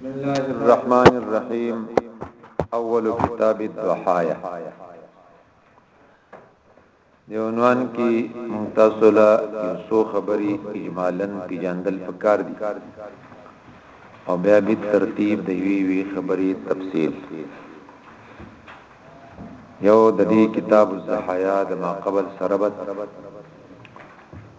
بسم الله الرحمن الرحيم اول كتاب الضحايا دی عنوان کې متصله یو خبري اجمالاً پیجندل پکار دي او بیا به ترتیب دی وی وی خبري تفصیل یو د دې کتاب الزحایا د ما قبل سربت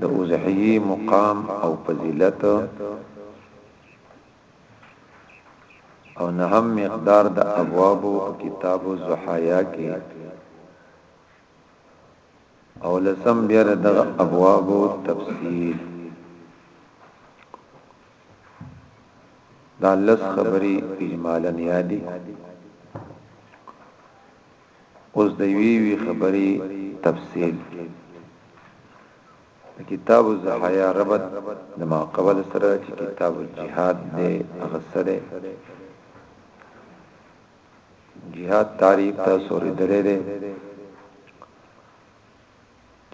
د اضحیې مقام او فضیلت او نه هم مقدار د ابواب او کتاب الزحایا کې او لسم بیا د ابواب او تفصیل دا لس خبري اجمالا یادي اوس د یوې یوې خبرې تفصیل د کتاب الزحایا ربط د ما قبل سره چې کتاب الجهاد دی هغه سره جهاد تعریف تاسو لري درې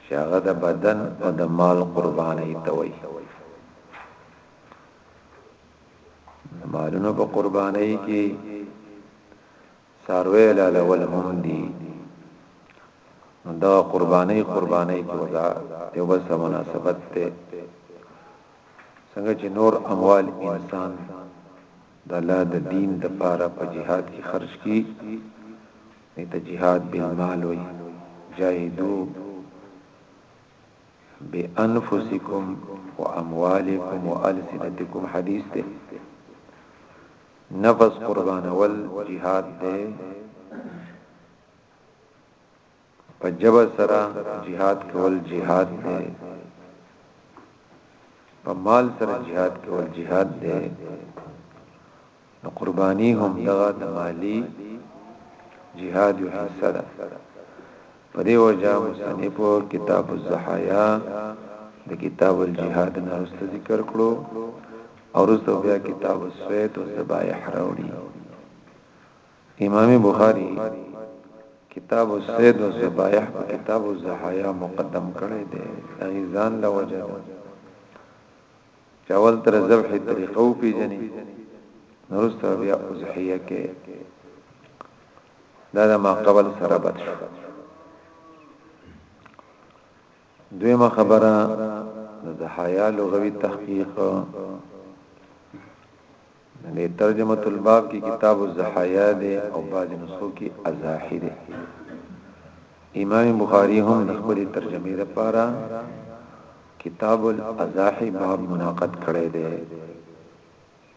چې هغه د بدن او د مال قرباني ته وایي مالونو په قرباني کې څاروی حلالول هم دي نو دا قرباني قرباني کې ودا یو بل سره مناسبت ته څنګه چې نور اموال انسان د الله د دین د پاره په جهاد کې خرج کی ته جهاد بالمال وي جاهدو بانفسکم واموالکم والسنتکم حدیث ته نفس قربانول جهاد دی په جبر سره جهاد کول جهاد دی په مال سره جهاد کول جهاد دی نو قرباني هم دغه د مالی جهاد یو حصہ ده په دې وجه مصنف کتاب الزحایا د کتاب الجهاد نه ذکر کړو او رسته بیا کتاب السوید و الذبائح راوړي امام بخاری کتاب السید و الذبائح په کتاب الزحایا مقدم کړی دی دغه ځان له وجه چاول تر ذبح طریقه او پیجنې نورسته بیا ازحیه کې دا د ما قبل سره بد شو دویمه خبره د حیا لغوي تحقیق د ترجمه الباب کې کتاب الزحایا دی او بعض نسخو کې ازاحی دی امام بخاری هم د خپل ترجمه لپاره کتاب الازاحی باب مناقض کړی دی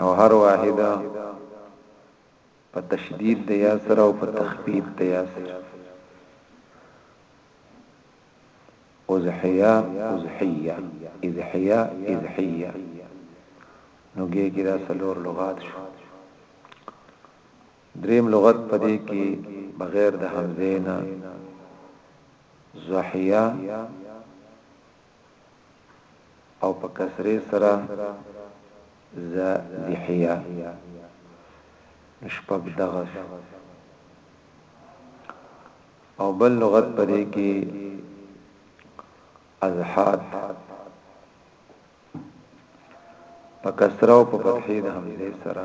او هر واحده په تشدید د یا سره او په تخفیف د یا سره ازحیا ازحیا ازحیا ازحیا نو ګي کې دا سلور لغات شو دریم لغت پدې کې بغیر د حمزه نه زحیا او په کسرې سره ذ ذحیه نو شپږ دغه سو او بل لغت پدې کې ازحات په کسره او په فتحې د همزه سره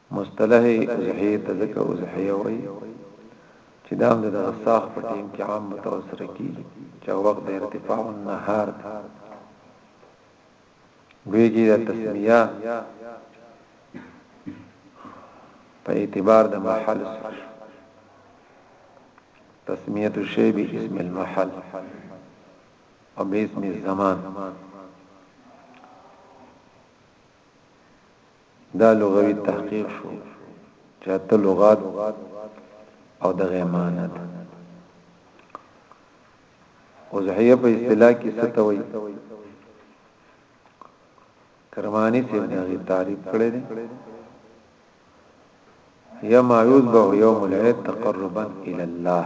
مصطلح اضحیه ته ځکه اضحیه وایي چې دا هم د دغه ساخت په ټیم کې عام متول سره کیږي چې وخت د ارتفاع النهار دی ګویږي د تسمیه په اعتبار د محل سره تسمیه الشی به اسم المحل او به اسم الزمان دا لغوي تحقیق شو چې ته لغات او د غیمانت او زحیه په اصطلاح کې ستوي کرمانی سے دغه تعریف کړی دی یا ما یذبح یوم العید تقربا الی الله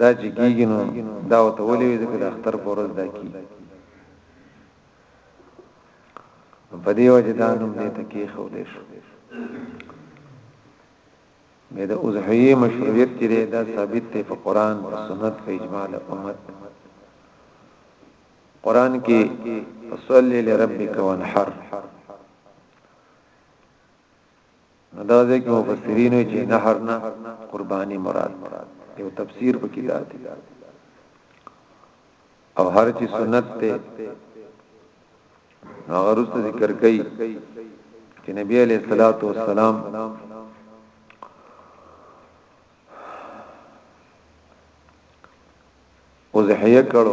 دا چې کیږي نو دا او ته ولې ځکه د اختر پر ورځ دا کی په دې وجه دا نوم دې ته کې خو دې شو مې د اضحیه مشروعیت چې دا ثابت دی په قران او سنت په اجماع د امت قران کې صلی لربک وانحر نو دا ځکه مفسرین چې نهر نه قرباني مراد یو تفسیر په کتاب دی او هر چې سنت ته نو غرست ذکر کوي چې نبی علیہ الصلوۃ والسلام او زحیه کړو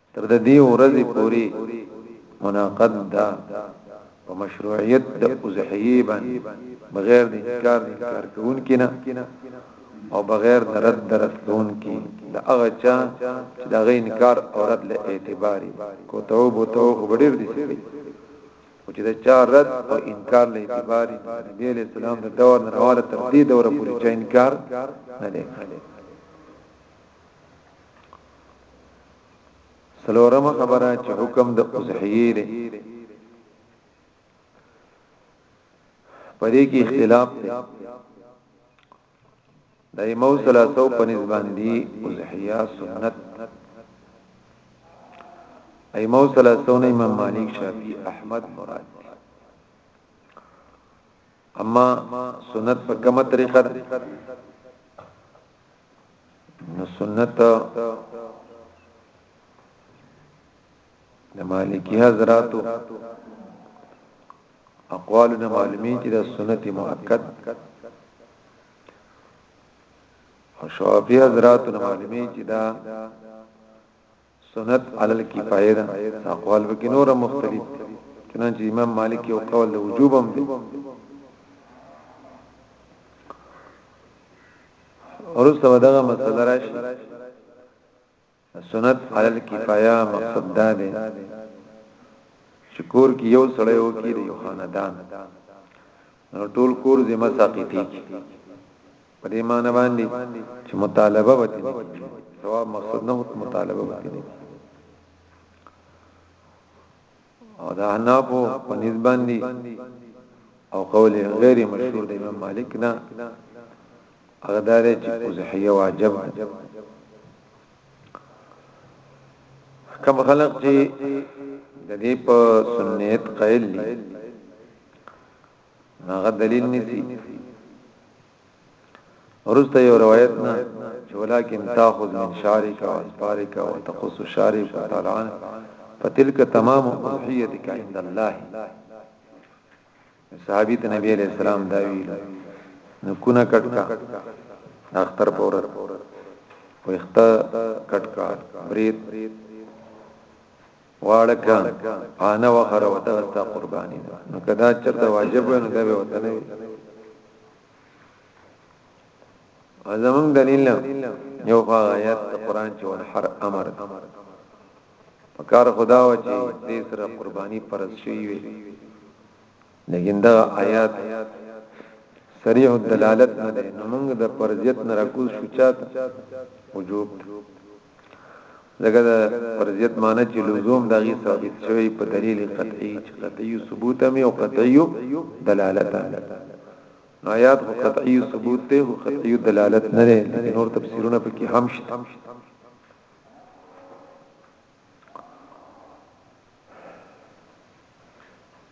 تر د دې ورځې پورې مناقض ده په مشروعیت د اضحیه باندې بغیر د انکار د انکار کوونکې نه او بغیر د رد درستون کې د هغه چا چې د غي انکار او رد له اعتباري کو توب او توب وړر دي سي او چې د چا رد او انکار له اعتباري نبی له سلام د دور نه راواله تر دې دوره پورې چې انکار نه دی سلورم خبره چې حکم د اضحیه دی پدې کې اختلاف دی د ایمو ثلاثو په نسبت دی اضحیه سنت ایمو ثلاثو نه امام مالک شافعی احمد مراد اما سنت په کومه طریقه نو سنت د مالکی حضرات اقوال نه معلومی چې د سنت مؤکد او شوافی حضرات نه معلومی چې دا سنت علی الکفایه ده اقوال وکي نور مختلف چنانچه امام مالک یو قول د وجوب هم دی ورسته دغه مسله راشي سنت علی الکفایه مقصد دا دی چې کور کې یو سړی او کې یو خاندان نو ټول کور ذمہ ساقطي په دې معنی باندې چې مطالبه وتی نه کیږي ثواب مقصد نه مطالبه وتی نه کیږي او دا نه په پنځ باندې او قول غیر مشهور د امام مالک نه هغه دار چې ازحیه واجب کم خلق چې د دې په سنت قائل دي هغه دلیل نسی ورسته یو روایت نه چې ولکن تاخذ من شارک او اسبارک او تقص شارک وتعالان فتلك تمام اضحیتک عند الله صحابی ته نبی علیہ السلام دا ویل نو کونه کټکا اختر پور وخت کټکا برید واړه کا انا وخره وته ستا قرباني ده نو کدا چرته واجب نه ده به وته نه ازمن دلیل یو آیات قرآن چې ول حر امر پکار خدا و چې دې سره قرباني فرض شي وي لیکن دا آیات صریح الدلالت نه ده نو موږ د فرضیت نه راکوز شو چاته وجوب ځکه د فرضیت معنی چې لزوم د غي ثابت شوی په دلیل قطعي چې قطعي ثبوت هم او قطعي دلالت هم نو آیات خو قطعي ثبوت ته او قطعي دلالت نه لري لکه نور تفسیرونه پکې هم شته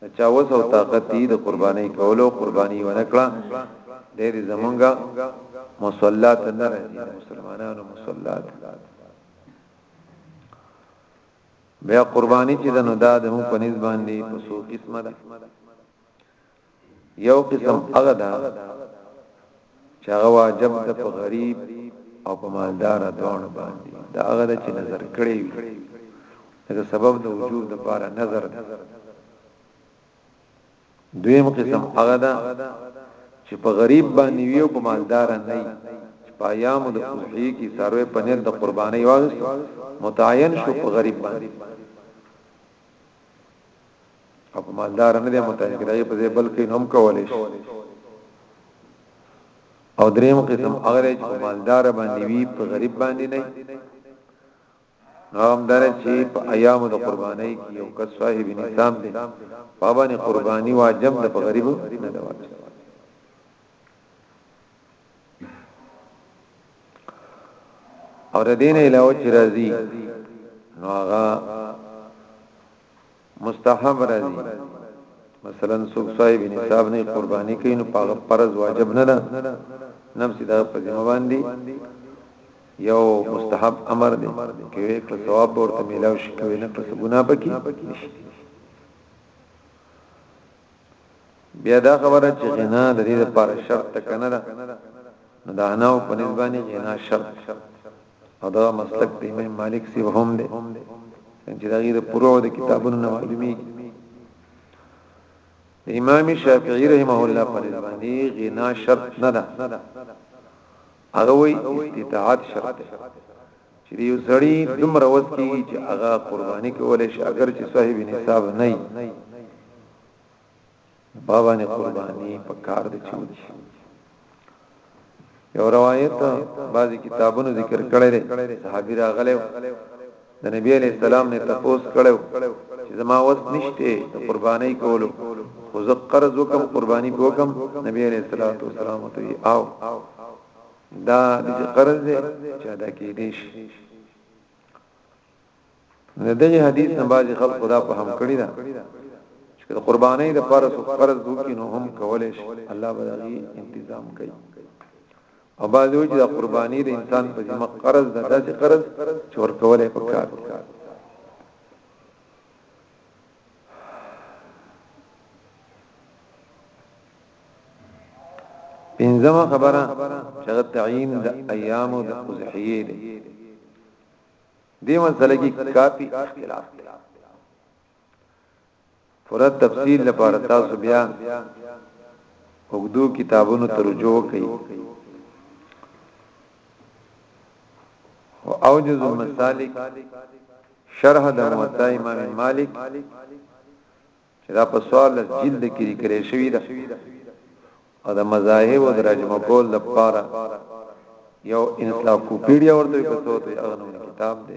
د چا وس او طاقت دی د قرباني کولو قرباني ونه کړه ډېر زمونږه مصلا ته نه راځي مسلمانانو مصلا ته بیا قرباني چې د نو دا د مون په نس باندې په سو قسمه ده یو قسم هغه ده چې هغه واجب ده په غریب او په مالدار دواړو باندې دا هغه ده چې نظر کړی وي دا سبب د وجوب د پاره نظر ده دویم قسم هغه ده چې په غریب باندې وي او په مالدار نه وي په ایام د اضحی کې سروي پنیر د قرباني واغستو متعین شو په غریب باندې او په مالدار نه دی متعین کړی په دې بلکې هم کولې شي او دریم قسم هغه چې په مالدار باندې وی په غریب باندې نه نام دار چې په ایام د قربانۍ کې یو کس صاحب نظام دی په باندې قرباني واجب ده په غریب نه ده واجب اور دین علاوه چې راځي نو هغه مستحب راځي مثلا څوک صاحب نصاب نه قرباني کوي نو پاغه فرض واجب نه ده نفس دا په ذمہ باندې یو مستحب امر دی کې کله ثواب ورته ملاو شي کوي نه کله ګناه پکې بیا دا خبره چې غنا د دې لپاره شرط ته کنه ده نو دا نه او په نسبانه غنا شرط او دا مسلک د امام مالک سی هم ده چې دا غیر پرو د کتابونو نه معلومي امام شافعی رحمه الله پر باندې غنا شرط نه ده هغه وی استطاعت شرط دی چې یو سړی دومره وس کیږي چې هغه قرباني کولای شي اگر چې صاحب نصاب نه وي بابا نه قرباني په کار دي چوي یو روایت بعضی کتابونو ذکر کړی دی صحابي راغله د نبی علی السلام نه تپوس کړو چې زما وس نشته د قرباني کولو خو زه قرض وکم قرباني وکم نبی علی صلوات و سلام ته او دا د قرض دی چې ادا کېدې شي نه دغه حدیث نه باز خلک خدا په هم کړی دا چې قرباني د پاره سو قرض وکینو هم کولې شي الله به دې تنظیم کوي او بعضې وایي چې دا قرباني د انسان په ذمه قرض ده داسې قرض چې ورکول یې پکار دی پنځمه خبره چې تعین د ایام د اضحیه دی دې مسله کې کافي اختلاف دی پوره تفصیل لپاره تاسو بیا وګدو کتابونو ته رجوع کړئ او اوجز المسالک شرح د موطا امام مالک چې دا په سوال جلد کې لیکل شوی دا او د مذاهب او درجمه کول د پاره یو انسایکلوپیډیا ورته کتو ته اغنو کتاب دی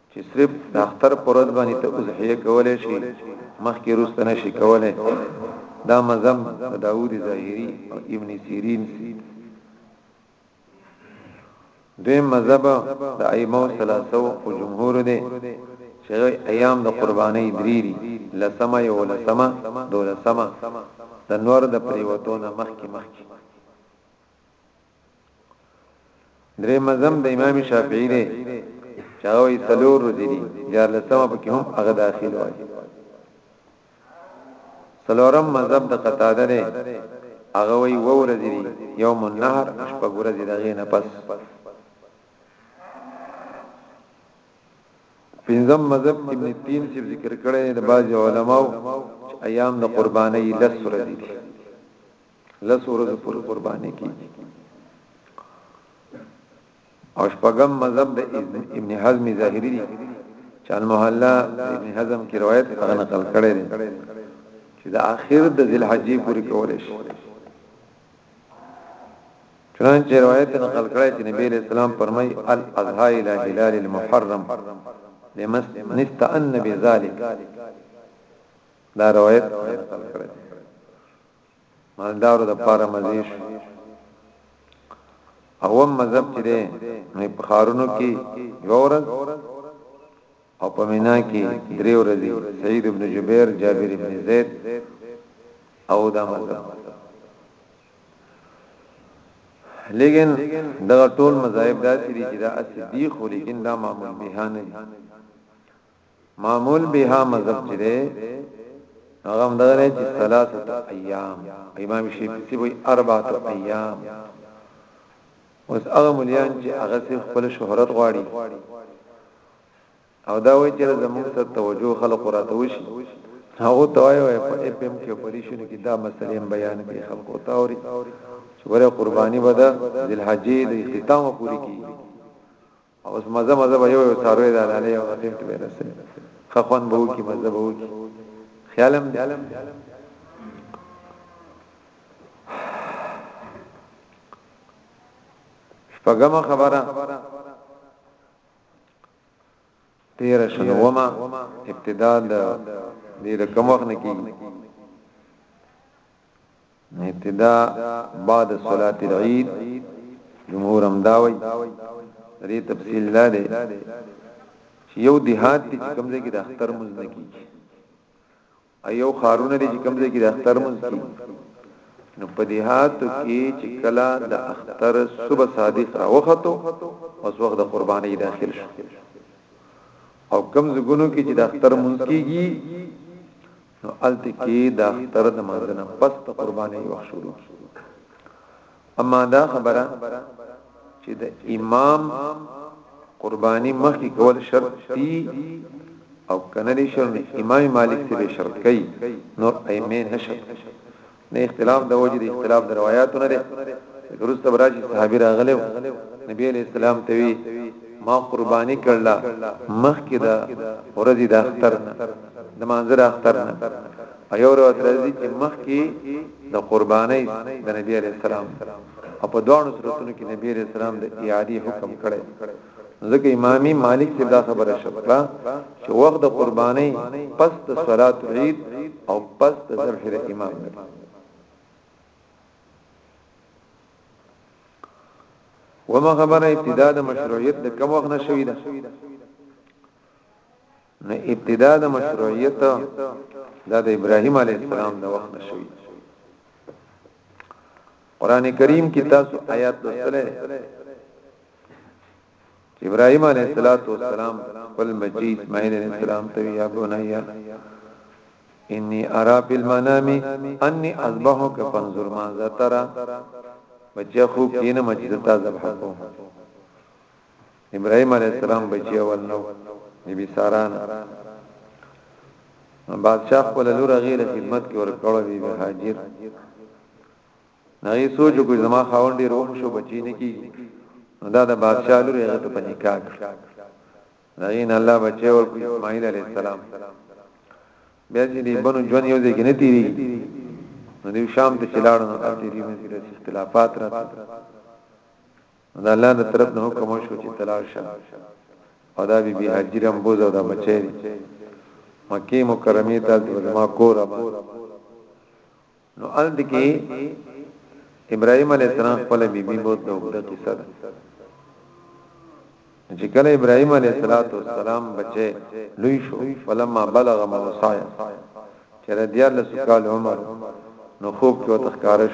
چې صرف د اختر پر ورځ باندې ته اضحیه کولای شي مخکې روسته نشي کولای دا مذهب د داوود ظاهری او ابن سیرین دوی مذهب د ائمه ثلاثه او جمهور دي چې ایام د قرباني دریری لسمه یو لسمه دولسمه د نور د پریوتو نه مخکې مخکې درې مزم د امام شافعي دی چاوي سلور روزي دي جار لسمه پکې هم هغه داخل وای سلورم مذهب د قتاده دی هغه وی وو روزي دي یوم النهر شپږ ورځې دغه نه پس پنځم مذهب ابن تیم چې ذکر کړی د باج علماو ایام د قرباني لس ورځې دي لس ورځو پورې قرباني کیږي او شپږم مذهب د ابن حزم ظاهری دی چې المحلا ابن حزم کی روایت هغه نقل کړی دی چې د اخر د ذل حجې پورې کول شي چنانچه روایت نقل کړی چې نبی علیہ السلام فرمای الاضحى الى هلال المحرم لمس نستأن بذلك دا روایت نقل کړی مالدارو لپاره مزي شو اوم مذهب چې دی نو په خارونو کې یو ورځ او په مینا کې درې ورځې سعید ابن جبیر جابر ابن زید او دا مذهب لیکن دا ټول مذاهب داسې دي چې دا اصدیق ولیکن دا معمول بهانه دي معمول بها مذهب چې ده هغه هم دغه چې ثلاثه ایام امام شافعي وي اربعه ایام اوس هغه مليان چې هغه خپل شهرت غواړي او دا وایي چې زموږ ته توجه خلق راته وشي هغه توای وای په اف ام کې اپریشن کې دا مسلې بیان کوي خلکو ته اوري چې ګوره قرباني بده ذل حجې د اختتام پوری کی اوس مزه مزه به یو یو څاروی د لاله یو غټیم ته ورسې خخوان به وکی مزه به وکی خیالم دی شپږم خبره تیر شنو وما ابتدا د دې رقم وخت نه کیږي ابتدا بعد صلات العيد جمهور هم داوي دې تفصیل لا دی چې یو دیهات کې کوم ځای کې د اختر مز نه کیږي ایو خارونه دي چې کوم ځای کې د اختر مز کیږي نو په دیهاتو کې چې کلا د اختر صبح صادق را وختو اوس وخت د قرباني داخل شو او کم زګونو کې چې د اختر مونږ کیږي نو هلته کې د اختر د منځنه پس د قرباني وخت شروع اما دا خبره چې د امام قرباني مخکې کول شرط دي او کنه دي شرط امام مالک سره شرط کوي نور ائمه نشد نه اختلاف د وجه د اختلاف د روایتو نه ده ورسته براجي صحابي راغلو نبی عليه السلام ته وی ما قرباني کړلا مخکې دا ورځي د اختر نه د منظر اختر نه ایو روایت راځي چې مخکې د قرباني د نبی عليه السلام په دوه صورتونو کې نبی عليه السلام د اعاده حکم کړي ځکه امام مالک چې دا خبره شکړه چې وخت د قرباني پس د صلات عید او پس د ذبح د امام دی وما خبره ابتدا د مشروعیت د کوم وخت نشوي ده نو ابتدا د مشروعیت دا د ابراهیم علی السلام د وخت نشوي قران کریم کې تاسو آیات لوستلې ابراهيم عليه السلام خپل مجيد ماهر عليه السلام ته يا بنيا اني ارى بالمنام اني اذبحك فانظر ماذا ترى بچخو کین مجدتا ذبح کو ابراهيم عليه السلام بچي اول نو بيبي سارا نه بادشاہ خپل لور غیله خدمت کې ورکړو بي هاجر نه یې سوچ کو زما خاوند ډیر وخت شو بچی نه کی دا د بادشاہ لور هغه ته پني کاک دین الله بچي ورکو اسماعیل علی السلام بیا چې دی بنو جون یو ځای کې نه تیری نو دی شام ته چلاړ نو ارتي دی مې اختلافات راته نو د الله د طرف نه حکم وشو چې طلاق شه او دا بی بی هاجر هم بوز او دا بچی دی مکه مکرمه ته د زما کور ابا نو الد کې ابراهيم عليه السلام خپل بیبي بوت د وګړه قصه ده چې کله ابراهيم عليه السلام بچي لوی شو فلما بلغ موسعي چې رديال سکال عمر نو خوب کې وتخکارش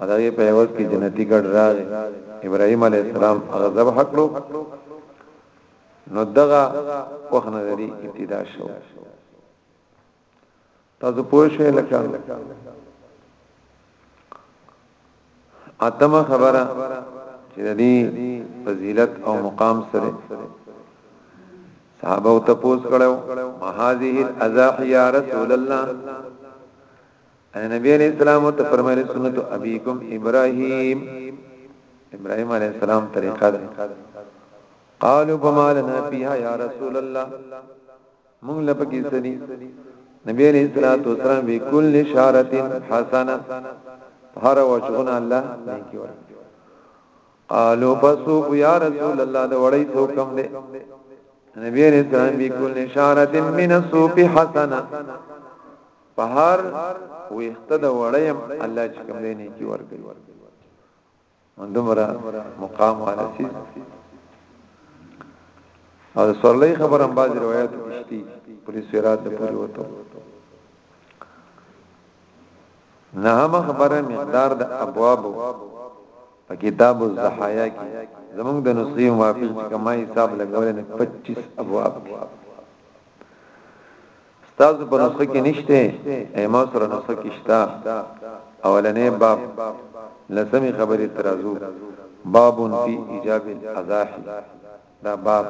او داغي په عوض کې جنتی ګډ راغی ابراهيم عليه السلام هغه ذبح کړو نو دغه وخت نظری ابتدا شو تاسو پوه شئ لکه اتمه خبره چې د دې فضیلت او مقام سره صحابه او تپوس کړو ما هذه الاضاحی یا رسول الله ان نبی علیہ السلام ته فرمایلی سنت ابيکم ابراهيم ابراهيم عليه السلام طریقه ده قالوا فما لنا فيها يا رسول الله موږ لپاره سدي نبی علیہ الصلوۃ والسلام به کل شارت حسنه هر وجهنا الله نیکی ور قالوا فسو يا رسول الله دا وړی څو کم دي نبی علیہ السلام به کل شارت من الصوف حسنه په هر ويخته د وړیم الله چې کوم دی نه کی ورکړي دومره مقام والا سیز او د سورلۍ خبر هم باز روایت کشتی پولیس ویرات د پوری وته نه هم خبره مقدار د ابواب په کتاب الزحایا کې زمونږ د نسخې موافق کما حساب لګول نه 25 ابواب دي ستاسو په نسخه کې نشته ایما سره نسخه کې شتا اولنې باب لسمی خبرې ترازو باب فی ایجاب الاضاحی دا باب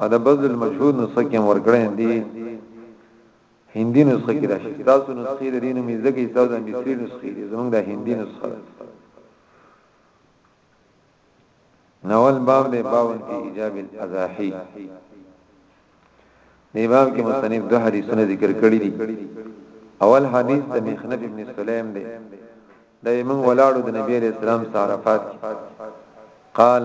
او د بذل المشهود نسخه کې ورګړې دي هندي نسخه کې راشي تاسو نسخې د دینو مې زګي تاسو د مصری نسخې زمونږ د هندي نسخه ناول باب دی باب فی ایجاب الاضاحی دی باب کې مصنف دوه حدیثونه ذکر کړی دي اول حدیث د مخنف ابن سلیم دی د موږ ولاړو د نبی علیہ السلام سره عرفات قال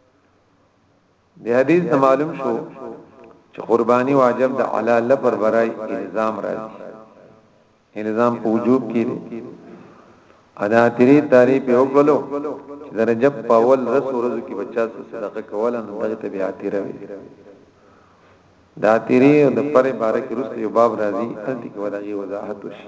د حدیث نه معلوم شو چې قرباني واجب د علا لپر برای الزام راځي الزام په وجوب کې دی ادا تیری تعریف یو کولو چې درجب په اول رس ورځ کې بچا څه صدقه کوله نو دغه ته بیا تیر وي دا تیری د پرې بارک رسته یو باب راځي انت کې وداغي وضاحت وشي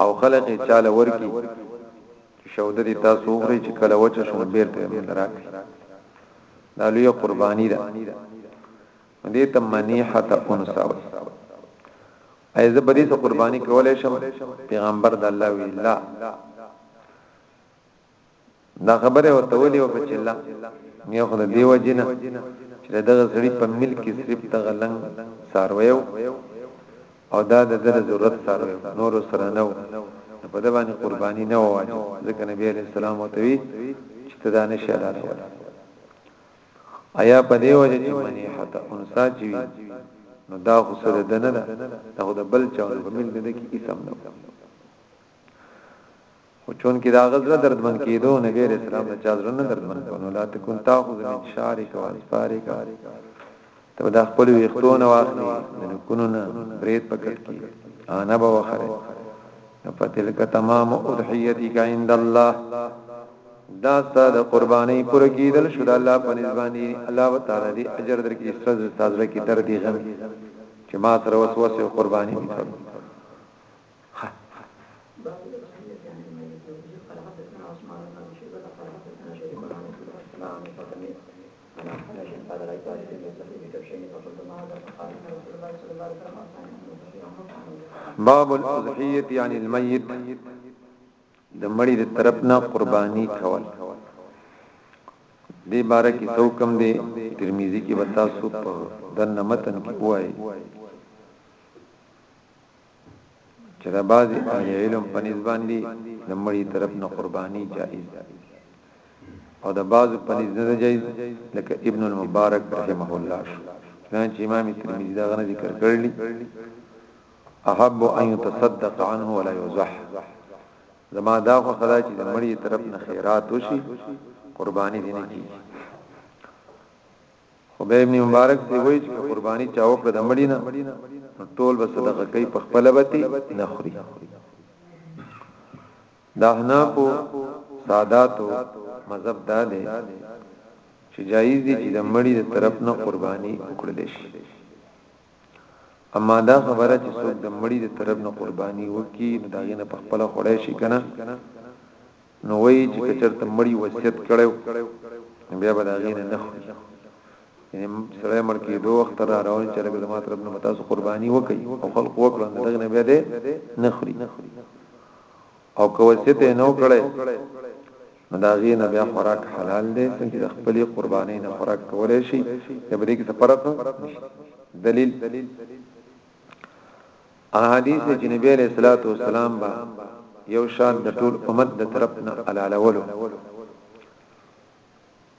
او خلق یې چاله ورکی چې شوده دې تاسو وګورئ چې کله وچه شون بیرته یې راکړي دا لوی قرباني ده دې ته منیحه ته انسا وي ایزه بدی ته قرباني کولای شم پیغمبر د الله وی لا دا خبره ورته ولې او چې الله یو خدای دی وجنه چې دغه سړی په ملک کې صرف دغه لنګ سارویو او دا د دغه ضرورت سارویو نور سره نه په د باندې قرباني نه واجب ځکه نبی عليه السلام او توي چې تدا نه شي لاله ولا آیا په دې وجه چې منی حتا انسا چې نو دا خو سره دنه ده دا خو د بل چا په مل دې کې اسم نه خو چون کې دا غزله دردمن کېدو نبی عليه السلام نه چا زړه نه دردمن کونو لا تكون تاخذ من شعرك واسفارك ته دا خپل ویختونه واخلي د نکونو نه برید پکټ کی انا به وخره فتلک تمام اضحیتک عند الله دا ستاسو د قرباني پر کېدل شو د الله په نسبانه الله تعالی دې اجر درکې استاد استاد لکه درد غم چې ما سره وسوسه قرباني دي باب الاضحيه يعني الميت د مړي د طرف نه قرباني کول دې باره کې څو کم دي ترمذی کې وتا سو په دنه متن کې وایي چې د بعضي اهل علم په نسبت باندې د مړي طرف نه قرباني جائز ده او د بعضو په نسبت نه جائز لکه ابن المبارک رحمه الله شو چنانچه امام ترمذی دا غنه ذکر کړل احب ان يتصدق عنه ولا يزح زما دا خو خدا چې د مړي طرف نه خیرات وشي قرباني دي نه کیږي خو بیا ابن مبارک سی وای چې قربانی چا وکړه د مړی نه نو ټول به صدقه کوي په خپل بتی نه خوري دا حناف ساداتو مذهب دا دی چې جایز دي چې د مړي د طرف نه قرباني وکړل شي اما دا خبره چې څوک د مړي د طرف نه قرباني وکړي نو دا غینه په خپل خړای شي کنه نو وایي چې که چرته مړی وصیت کړی نو بیا به د هغې نه نه خوري یعنې سړی مړ کېدو وخت را روان چې لږ زما طرف نه به تاسو قرباني وکړئ او خلق وکړه نو دغه نه بیا دی نه خوري او که وصیت یې نه وکړی نو د هغې نه بیا خوراک حلال دی څنګه د خپلې قربانۍ نه خوراک کولی شي د بده کې څه فرق دلیل هغه حدیث چې نبی علیہ الصلوۃ والسلام با یو شان د ټول امت د طرف نه علالولو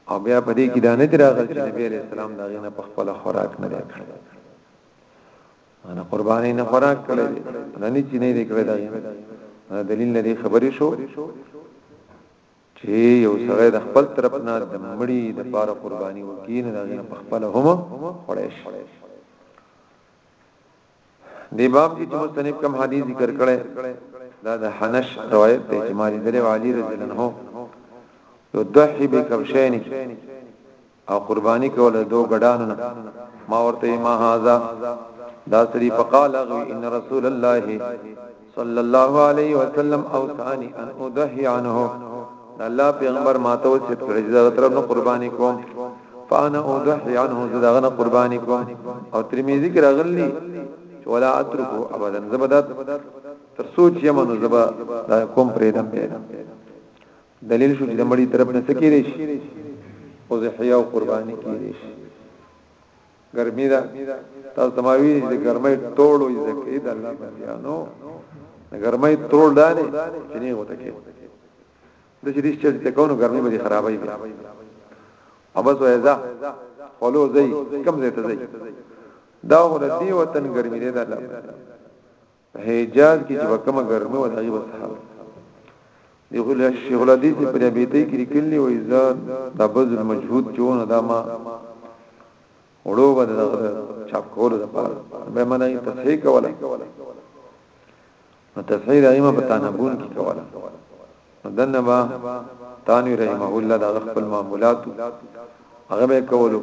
او بیا په دې کې دا نه دراغل چې نبی علیہ السلام دا غینه په خپل خوراک نه کړ انا قربانی نه خوراک کړی نه نه چې نه دې کړی دا دلیل نه دې خبرې شو چې یو سره د خپل طرف نه د مړی د پاره قربانی وکینه دا غینه په خپل هم خړې شي دی باب کې چې مستنیب کوم حدیث ذکر کړي دا د حنش روایت ته چې ماری درې علی رضی الله عنه یو دحی به کبشین او قربانی کوله دو غډانو نه ما ورته ما هاذا دا سری فقال ان رسول الله صلی الله علیه وسلم او ثانی ان اضحی عنه الله پیغمبر ماته وصیت کړی چې دا طرف نه قرباني کوم فانا اضحی عنه زداغه نه قرباني کوم او ترمذی کې راغلی ولا اترکو ابدا زبدت تر سوچ یمنو زبا دا کوم پریدم پیدا دلیل شو چې د مړی طرف نه سکیریش او زحیا او قرباني کیریش ګرمي ده تاسو تماوی د ګرمۍ ټولو یې ځکه د الله بندیانو ګرمۍ ترول دانه چې نه وته کې د چې دې چې ته کوو ګرمي به خرابای بیا او بس وایزا خلو زئی کم زیته زئی دا ور دی وطن ګرمي نه ده په حجاز کې چې کومه ګرمي و دغه وسحاب دی خو له شیخ الحدیث پر بیتې کې لیکلی و اذا تبذ المجهود چون دما وړو به دغه چاپ کول د پاره به منه تصحیح کوله نو تصحیح دایمه په تنبون کې کوله نو دنه با تانوی رحمه الله دا خپل معمولات هغه به کولو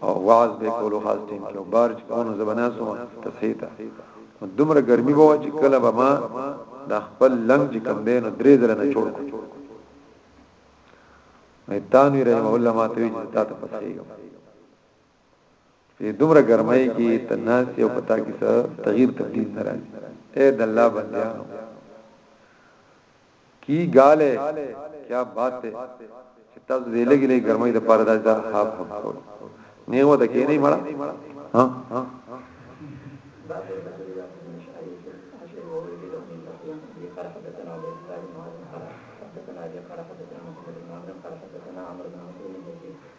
او واعظ به کولو خاص ټیم کې بار چې کونه زبنا سو تصحیح ته دومره ګرمي بو چې کله به ما د خپل لنګ چې کم دین درې ځله نه جوړ کو مې تانوی رحمه الله ما ته چې تاسو پسېږم په دومره ګرمۍ کې تناس یو پتا کې څه تغییر تبدیل نه راځي اے د الله بندیانو کی گاله کیا بات ہے چې تاسو دې لګې لګې ګرمۍ د پاره دا حاب حاب کو نه و د کې نه مړه ها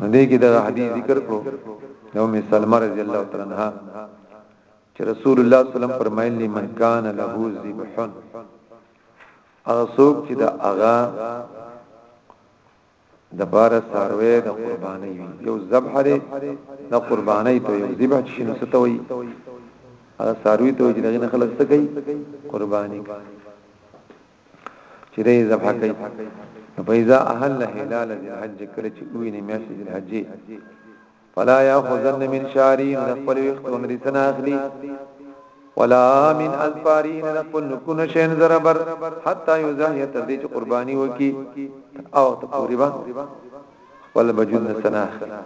نو دې کې دا حدیث ذکر کړو نو می سلمہ رضی الله تعالی عنها چې رسول الله صلی الله علیه وسلم فرمایلی من کان له ذبحن هغه څوک چې دا اغا د بار ساروي د قرباني یو ذبح لري د قرباني ته یو ذبح چې نو ستوي هغه ساروي ته چې دغه خلک څه کوي قرباني کوي چې دې ذبح کوي نو پیدا اهل هلال ذی الحج کله چې وی نه میاشت ذی الحج فلا یاخذن من شعرین خپل وخت ونری سن اخلي ولا من اظفارین خپل نکونه شین زربر حتا یزهی تر دې چې قرباني وکي او تقریبا خپل بجود نه سن اخلي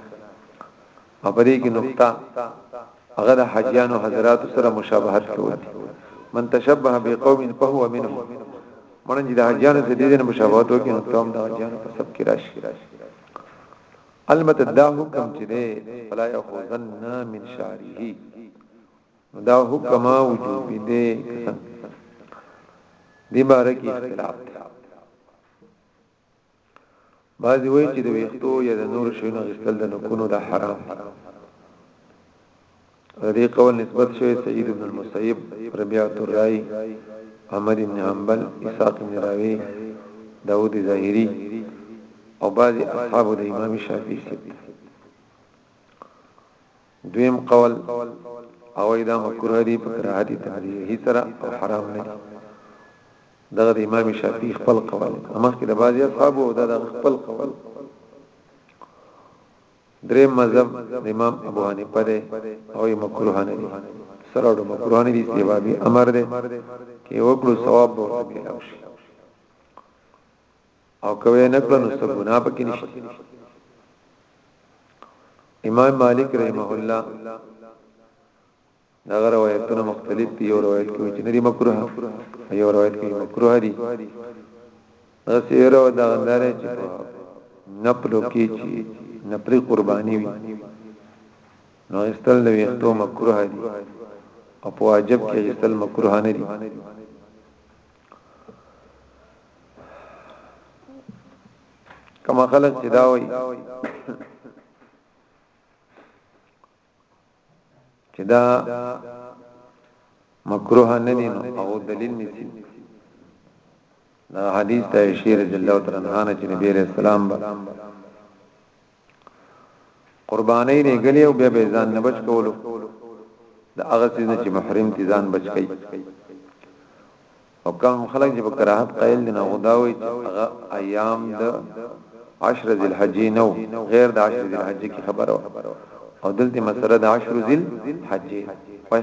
او په دې کې نقطه هغه د حاجیانو حضرات سره مشابهت کول من تشبه بقوم فهو منهم مونږ د حاجیانو سره دې نه مشابهت وکړو نو تم د حاجیانو په سب کې راشي البته دا حکم چې ده فلا يخذن من شعره دا حکم وجوب دی دی بارکی اختلاف دی بعضی وایي چې د ویښتو یا د نور شیونو غسل د نکونو د حرام دې قول نسبت شوی سعید بن المسیب ربیعت الرای احمد بن حنبل اسحاق بن راوی داوود ظاهری او بعضی اصحاب د امام شافعی سیب دویم قول هغه دا مکروه دي په کراهت تنزیهی سره او حرام نه دي دغه د امام شافعي خپل قول مخکې د بعضی اصحاب او دا د خپل قول درې مذهب د امام ابو حنیفه دی او یې مکروه نه دي سره د مکروه نه دي سیوابي امر دی کې وکړو ثواب به ورته ملو شي او کوي نه کړو نو څه ګناه پکې نشته امام مالک رحمه الله دا روایتونه مختلف دي یو روایت کې چې نری مکروه یو روایت کې مکروه دي دا سیرو دا غندارې چې نپلو کې چې نپری قرباني وي نو استل نو یختو مکروه دي او په واجب کې استل مکروه نه دي کما خلق چې دا وایي چې دا مکروه نه دي او دلیل نشي دا حدیث ته شیر جل الله تعالی عنہ چې نبی رسول الله قرباني نه غلي او بیا به ځان نه بچ کولو د هغه څه نه چې محرم تی ځان بچ کړي او کوم خلک چې په کراهت قائل دي نه غداوي چې هغه ایام د 10 ذل حج نو غیر د 10 ذل حج کی خبره او دلته مسله د 10 ذل حج وای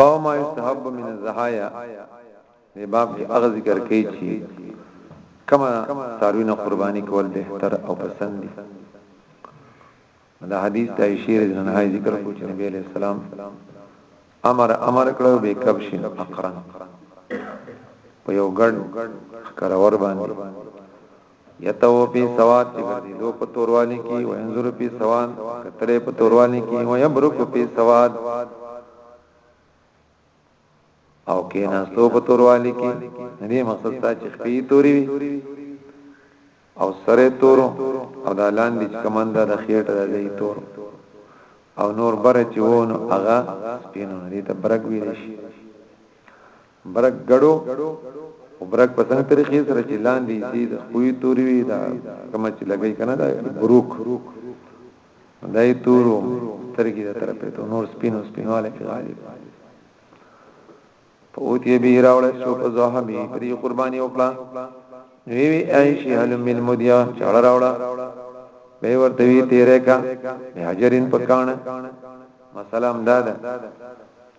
باب ما یستحب من الزهایا دی باب کې هغه ذکر کوي چې کما ساروینه قرباني کول بهتر او پسند دي دا حدیث د عائشې رضی الله عنها ذکر کو چې نبی علیہ السلام امر امر کړو به کبشن اقرن په یو ګډ کرور باندې یتو پی سواد چې ګرځیدو په توروالي کې و انظر پی سواد کتلې په توروالي کې و یبرک پی سواد او کې ناستو په توروالي کې دې مقصد دا چې خپې توري وي او سره تورو او د لاندې کمند د خېټه د دې تور او نور بره چې وونه هغه سپینو دې ته برګ ویل شي برګ ګړو او برګ په څنګه طریقې سره چې لاندې دي د خوې توري وي دا کوم چې لګي کنه دا بروک دای تورو ترګي د طرفه ته نور سپینو سپینواله کې غالب په اوتی به راول شو په زوحبي پری قرباني وکړه وی وی عائشہ علم المدیا چړ راوړه به ورته وی تیرې کا حجرین پکانه مسالم دادا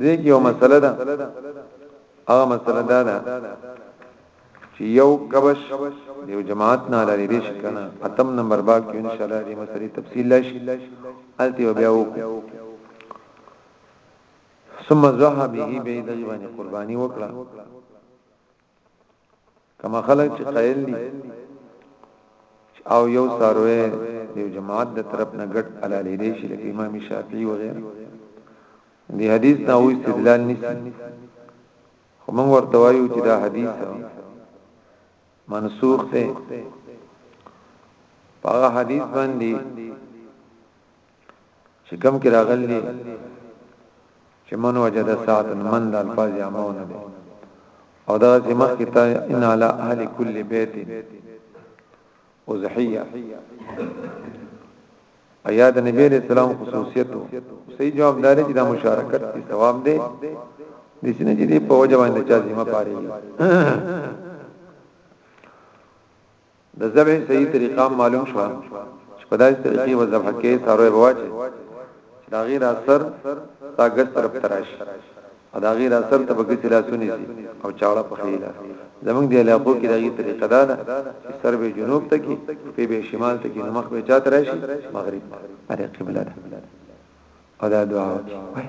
دې کې یو مسله ده هغه مسله دا ده چې یو کبش یو جماعت نه لري دې شکنه اتم نمبر باب کې ان شاء الله دې مسلې تفصیل لاشي الته بیا وکړو ثم ذهب به به دغه باندې قرباني وکړه کما خلک چې قائل دي او یو ساروی یو جماعت د طرف نه ګټ علالې دي شي لکه امام شافعي وغيرها دی حدیث نه او استدلال نشي خو موږ ورته وایو چې دا حدیث منسوخ دی هغه حدیث باندې چې کوم کې راغلي دي چې من وجد ساعت من د الفاظ عامو نه دي او دا چې مخ کې ته ان علی اهل کل بیت وزحیه ایا د نبی علیہ السلام خصوصیتو صحیح جوابدار چې دا مشارکت کی ثواب دی د سینې چې په وجه باندې چا ذمہ پاره د ذبح صحیح طریقه هم معلوم شوه چې په داسې طریقې به ذبح کې ساروی به واچي چې دا غیر اثر دا ګس طرف تراشي او دا غیر اثر ته به ګس لاسونی سي او چاړه په خیلا زمونږ دی علاقو کې دا غي طریقه دا ده چې سر به جنوب ته کې په به شمال ته کې نو مخ به چا تراشي مغرب ته قبله ده او دا دعا وکړي وای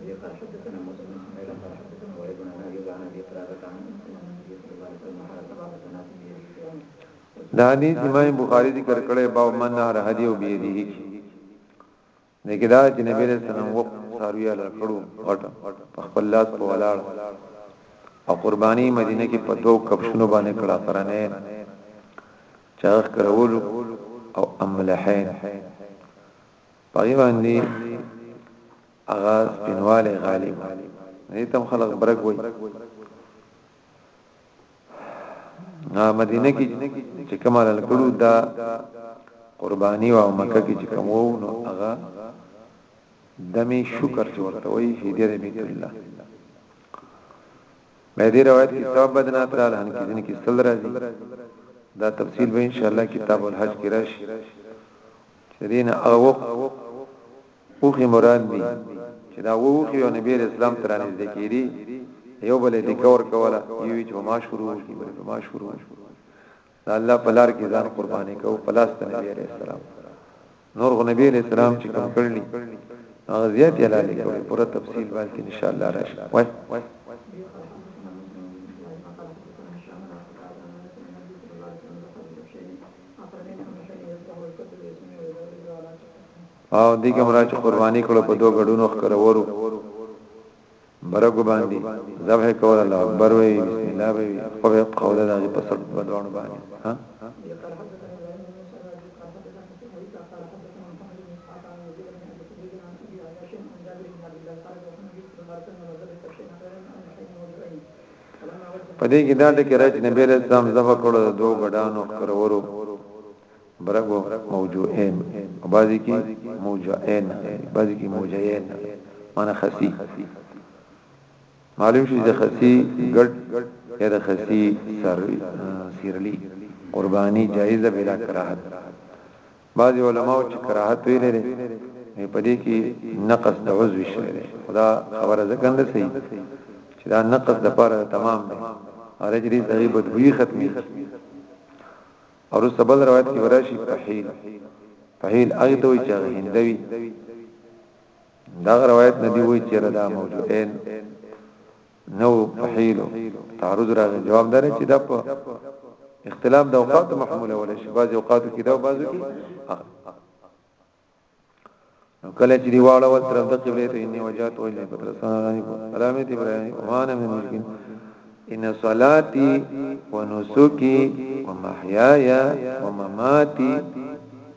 دې قال حدثنا موسى بن اسماعيل قال حدثنا وليد بن عن ابي عن ابي قرابه عن النبي صلى الله عليه وسلم حرس بعض الناس بيده دا حدیث امام بخاری ذکر کړی باو من نهر هدی او بيده نه کدا چې نبی له سلام وو سارویا لر کړو غټ په خپل لاس په ولاړ او قربانی مدینه کې په دوه کپشنو باندې کړه پرانه چاغ کرول او املحین پای باندې هغه سپینواله غالب نه تم خلق برګ وای نا مدینه کې چې کمال کړو دا قرباني او مکه کې چې کوم وو نو هغه دمه شکر چې ورته وای چې دې بیت الله مې دې روایت کې ثواب بدنا تر الان کې ځین کې سل راځي دا تفصیل به ان شاء الله کتاب الحج کې راشي چې دین اوخ اوخي مراد دي چې دا اوخي او نبی اسلام تر نږدې کیری یو بل دې کور کوله یو چې ما شروع کی بل ما شروع دا الله په لار کې ځان قرباني کو پلاس ته نبی عليه السلام نور غو نبی عليه السلام چې کوم کړلی هغه زیات یې لاله کوي پوره تفصیل باندې ان شاء الله راشي وای او دې کوم راځي قرباني کړو په دوه غډونو خکرورو برګو باندې ذبح کول الله اکبر وی بسم الله وی خو به قوله دې په سر بدوان باندې ها په دې کې دا ټکی راځي چې نبی رسول الله زبا کړو د دوه غډانو خرورو برګو موجوعين او بعضی کې موجعين بعضی کې موجعين معنی خسی معلوم شي د خسی ګډ یا د خسی سر سیرلی قربانی جایزه بلا کراهت بعضی علماو چې کراهت ویلې ده نو په دې کې نقص د عضو شوی دی خدا خبره ځکه نه صحیح چې دا نقص د پاره تمام دی او رجری صحیح بدوی ختمي او سبل روایت کې ورشي فحیل فحیل هغه ته وی چې هندوی دا روایت ندی وی چې دا موجودین نو حیل تعرض راغی جواب دار چې دا په اختلاف د اوقات محموله ولا شي بعض اوقات کې دا بعضو کې نو کله چې دیواله ول طرف د قبله ته اني وجات وای نه پتر سلامي سلامي دی برای وانه من مشکل ان صلاتي ونسكي ومحياي ومماتي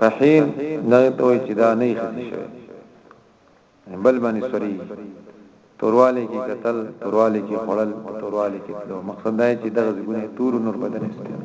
تحیل دا ته وای چې دا نه خدي شوی بل باندې سوري تورواله کې قتل تورواله کې خړل تورواله کې تلو مقصد دا چې دغه ګونه تور نور بدن استعمال